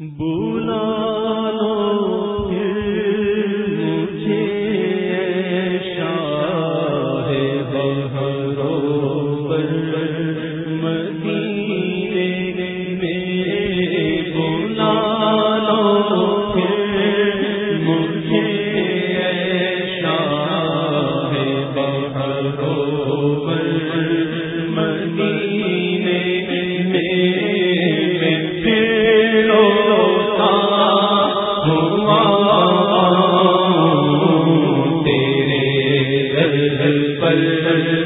بولا لو جل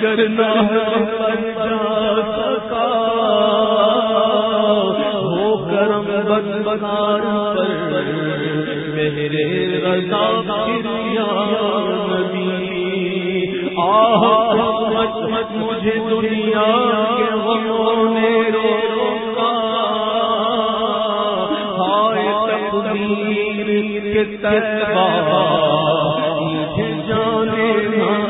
کرنا ہو کرم بن بنا میرے رضا گریا نبی۔ آہ مت مت مجھے دنیا کے غموں نے روکا۔ ہائے تقدیر کے مجھے جانے نہ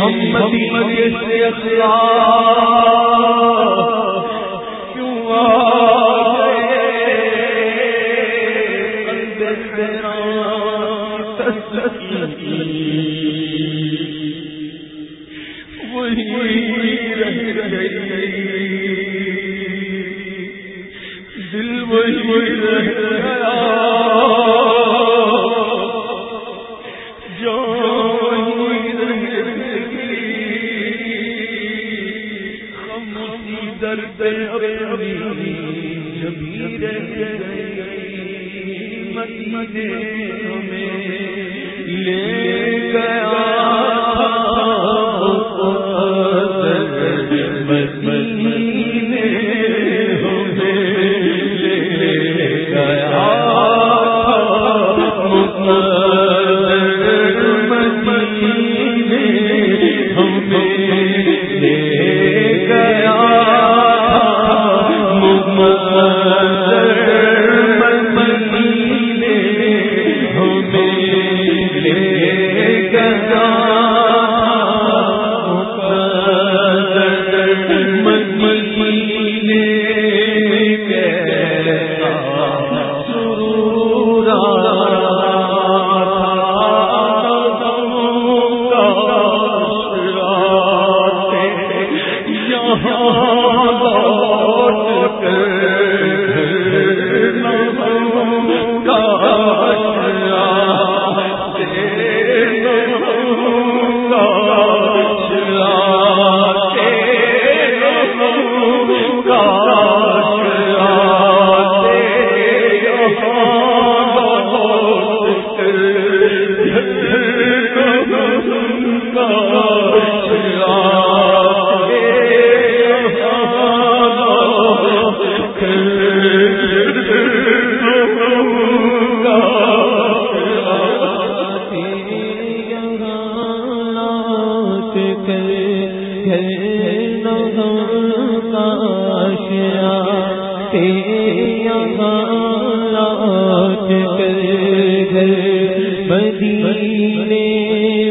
ہم مدینے سے اخلاق دل وہی رہ گئی۔ دل وہی رہ گئی۔ کر گھر نغم کا شیا تیرا لوٹ کر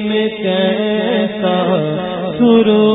میں کیسا سرو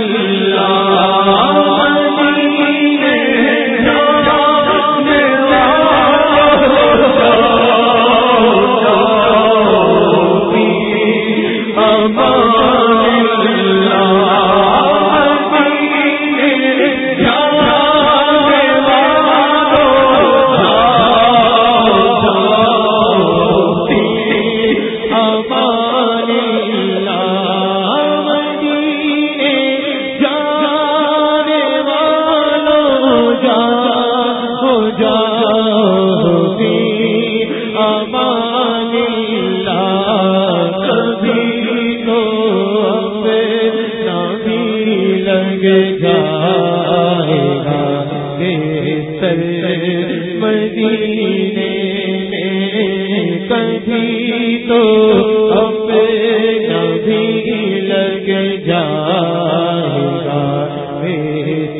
اللہ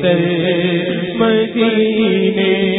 تر مدینے